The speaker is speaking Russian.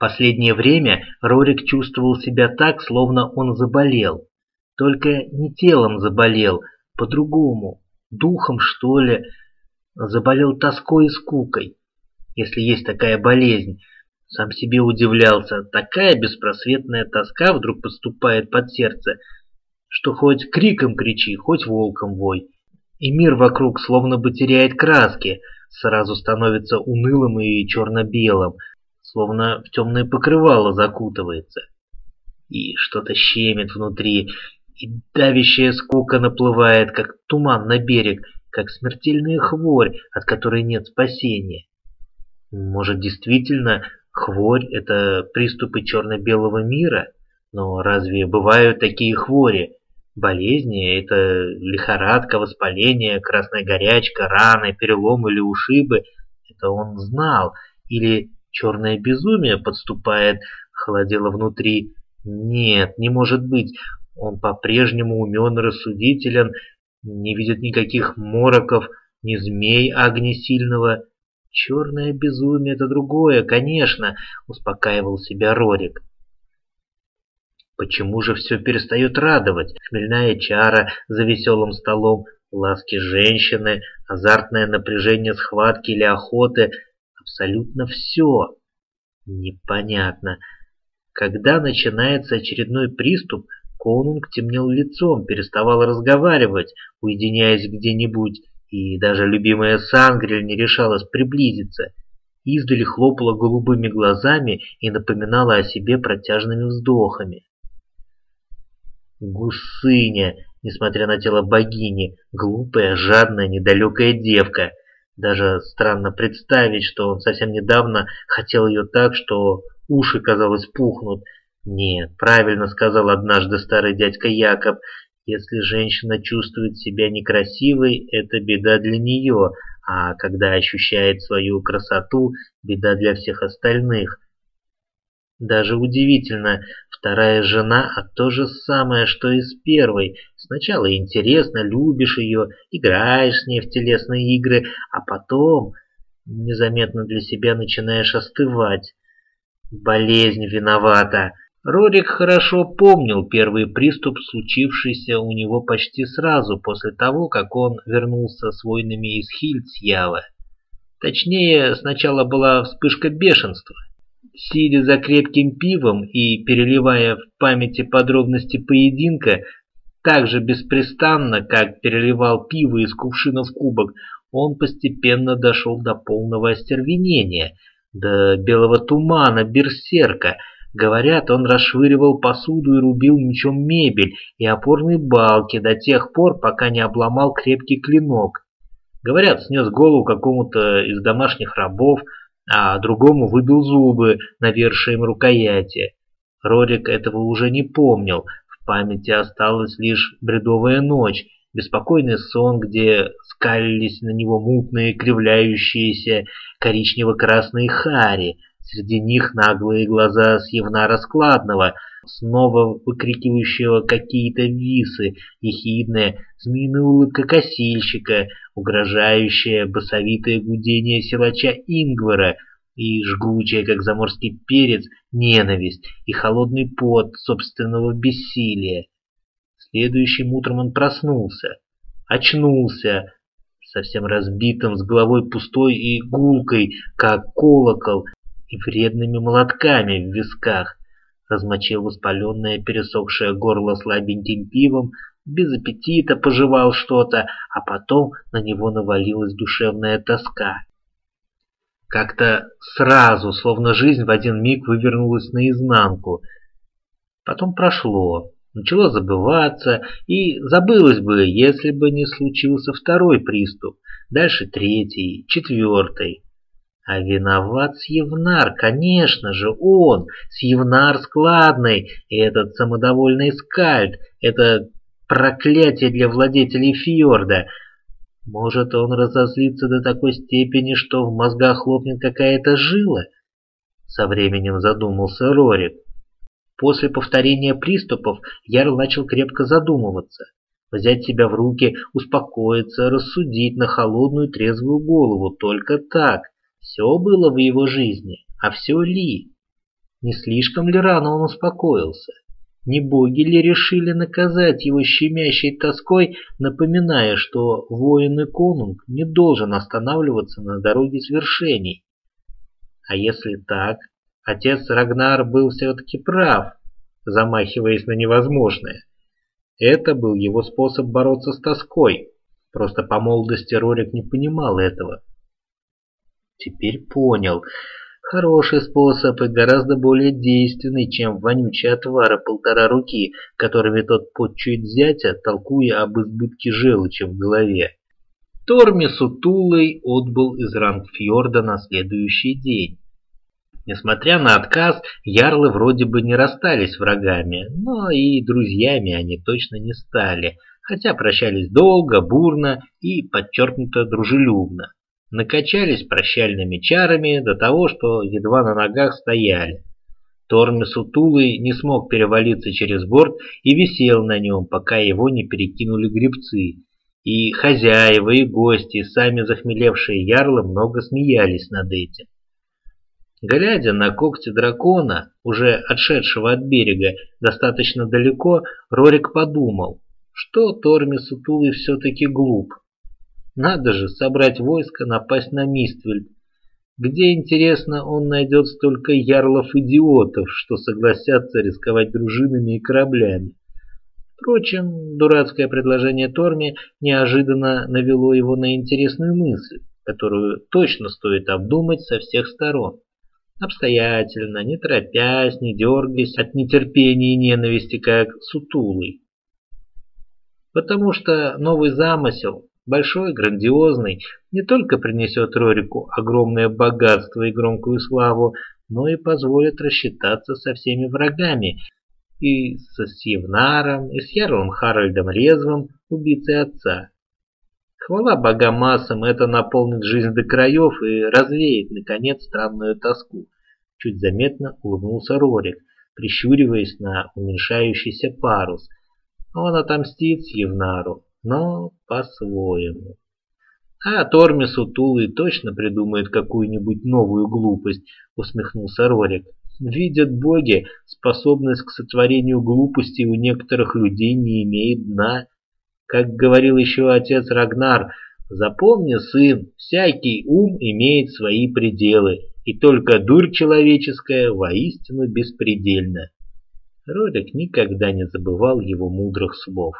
Последнее время Рорик чувствовал себя так, словно он заболел. Только не телом заболел, по-другому, духом, что ли, заболел тоской и скукой, если есть такая болезнь. Сам себе удивлялся, такая беспросветная тоска вдруг подступает под сердце, что хоть криком кричи, хоть волком вой. И мир вокруг словно бы теряет краски, сразу становится унылым и черно-белым, словно в темное покрывало закутывается. И что-то щемит внутри, и давящая скука наплывает, как туман на берег, как смертельная хворь, от которой нет спасения. Может, действительно, хворь — это приступы черно-белого мира? Но разве бывают такие хвори? Болезни – это лихорадка, воспаление, красная горячка, раны, перелом или ушибы. Это он знал. Или черное безумие подступает, холодело внутри. Нет, не может быть. Он по-прежнему умен и рассудителен, не видит никаких мороков, ни змей огня сильного. Черное безумие – это другое, конечно, успокаивал себя Рорик. Почему же все перестает радовать? Хмельная чара за веселым столом, ласки женщины, азартное напряжение схватки или охоты. Абсолютно все. Непонятно. Когда начинается очередной приступ, Конунг темнел лицом, переставал разговаривать, уединяясь где-нибудь, и даже любимая Сангрель не решалась приблизиться. Издали хлопала голубыми глазами и напоминала о себе протяжными вздохами. Гусыня, несмотря на тело богини, глупая, жадная, недалекая девка. Даже странно представить, что он совсем недавно хотел ее так, что уши, казалось, пухнут. Нет, правильно сказал однажды старый дядька Якоб, если женщина чувствует себя некрасивой, это беда для нее, а когда ощущает свою красоту, беда для всех остальных. Даже удивительно, вторая жена, а то же самое, что и с первой. Сначала интересно, любишь ее, играешь с ней в телесные игры, а потом незаметно для себя начинаешь остывать. Болезнь виновата. Рорик хорошо помнил первый приступ, случившийся у него почти сразу после того, как он вернулся с войнами из Хильцьява. Точнее, сначала была вспышка бешенства. Сидя за крепким пивом и переливая в памяти подробности поединка, так же беспрестанно, как переливал пиво из кувшина в кубок, он постепенно дошел до полного остервенения, до белого тумана берсерка. Говорят, он расшвыривал посуду и рубил мечом мебель и опорные балки до тех пор, пока не обломал крепкий клинок. Говорят, снес голову какому-то из домашних рабов, а другому выбил зубы навершием рукояти. Рорик этого уже не помнил, в памяти осталась лишь бредовая ночь, беспокойный сон, где скалились на него мутные, кривляющиеся коричнево-красные хари, среди них наглые глаза Сьевна Складного, снова выкрикивающего какие-то висы, ехидная змеиная улыбка косильщика, угрожающее басовитое гудение силача Ингвара и жгучая, как заморский перец, ненависть и холодный пот собственного бессилия. Следующим утром он проснулся, очнулся, совсем разбитым, с головой пустой и гулкой, как колокол, и вредными молотками в висках размочил воспаленное пересохшее горло слабеньким пивом, без аппетита пожевал что-то, а потом на него навалилась душевная тоска. Как-то сразу, словно жизнь в один миг вывернулась наизнанку. Потом прошло, начало забываться, и забылось бы, если бы не случился второй приступ, дальше третий, четвертый. А виноват Сьевнар, конечно же, он, Сьевнар складный, и этот самодовольный скальд, это проклятие для владетелей фьорда. Может, он разозлится до такой степени, что в мозгах лопнет какая-то жила? Со временем задумался Рорик. После повторения приступов Ярл начал крепко задумываться. Взять себя в руки, успокоиться, рассудить на холодную трезвую голову. Только так. Все было в его жизни, а все ли? Не слишком ли рано он успокоился? Не боги ли решили наказать его щемящей тоской, напоминая, что воин и конунг не должен останавливаться на дороге свершений? А если так, отец Рагнар был все-таки прав, замахиваясь на невозможное. Это был его способ бороться с тоской. Просто по молодости Рорик не понимал этого. Теперь понял. Хороший способ и гораздо более действенный, чем вонючие отвары полтора руки, которыми тот подчует зятя, толкуя об избытке желчи в голове. Торми Сутулый отбыл из Рангфьорда на следующий день. Несмотря на отказ, ярлы вроде бы не расстались врагами, но и друзьями они точно не стали, хотя прощались долго, бурно и подчеркнуто дружелюбно. Накачались прощальными чарами до того, что едва на ногах стояли. Торми Сутулый не смог перевалиться через борт и висел на нем, пока его не перекинули гребцы. И хозяева, и гости, сами захмелевшие ярлы много смеялись над этим. Глядя на когти дракона, уже отшедшего от берега достаточно далеко, Рорик подумал, что Торми Сутулый все-таки глуп. Надо же собрать войско, напасть на Миствельд. Где, интересно, он найдет столько ярлов-идиотов, что согласятся рисковать дружинами и кораблями? Впрочем, дурацкое предложение Торми неожиданно навело его на интересную мысль, которую точно стоит обдумать со всех сторон обстоятельно, не торопясь, не дергаясь от нетерпения и ненависти, как сутулый. Потому что новый замысел, большой, грандиозный, не только принесет Рорику огромное богатство и громкую славу, но и позволит рассчитаться со всеми врагами, и со Сьевнаром, и с Ярлом Харальдом Резвым, убийцей отца. Хвала богам массам, это наполнит жизнь до краев и развеет, наконец, странную тоску. Чуть заметно улыбнулся Рорик, прищуриваясь на уменьшающийся парус. Он отомстит Евнару, но по-своему. А Торми Сутулый точно придумает какую-нибудь новую глупость, усмехнулся Рорик. Видят боги, способность к сотворению глупостей у некоторых людей не имеет дна. Как говорил еще отец Рагнар, запомни, сын, всякий ум имеет свои пределы, и только дурь человеческая воистину беспредельна. Родик никогда не забывал его мудрых слов.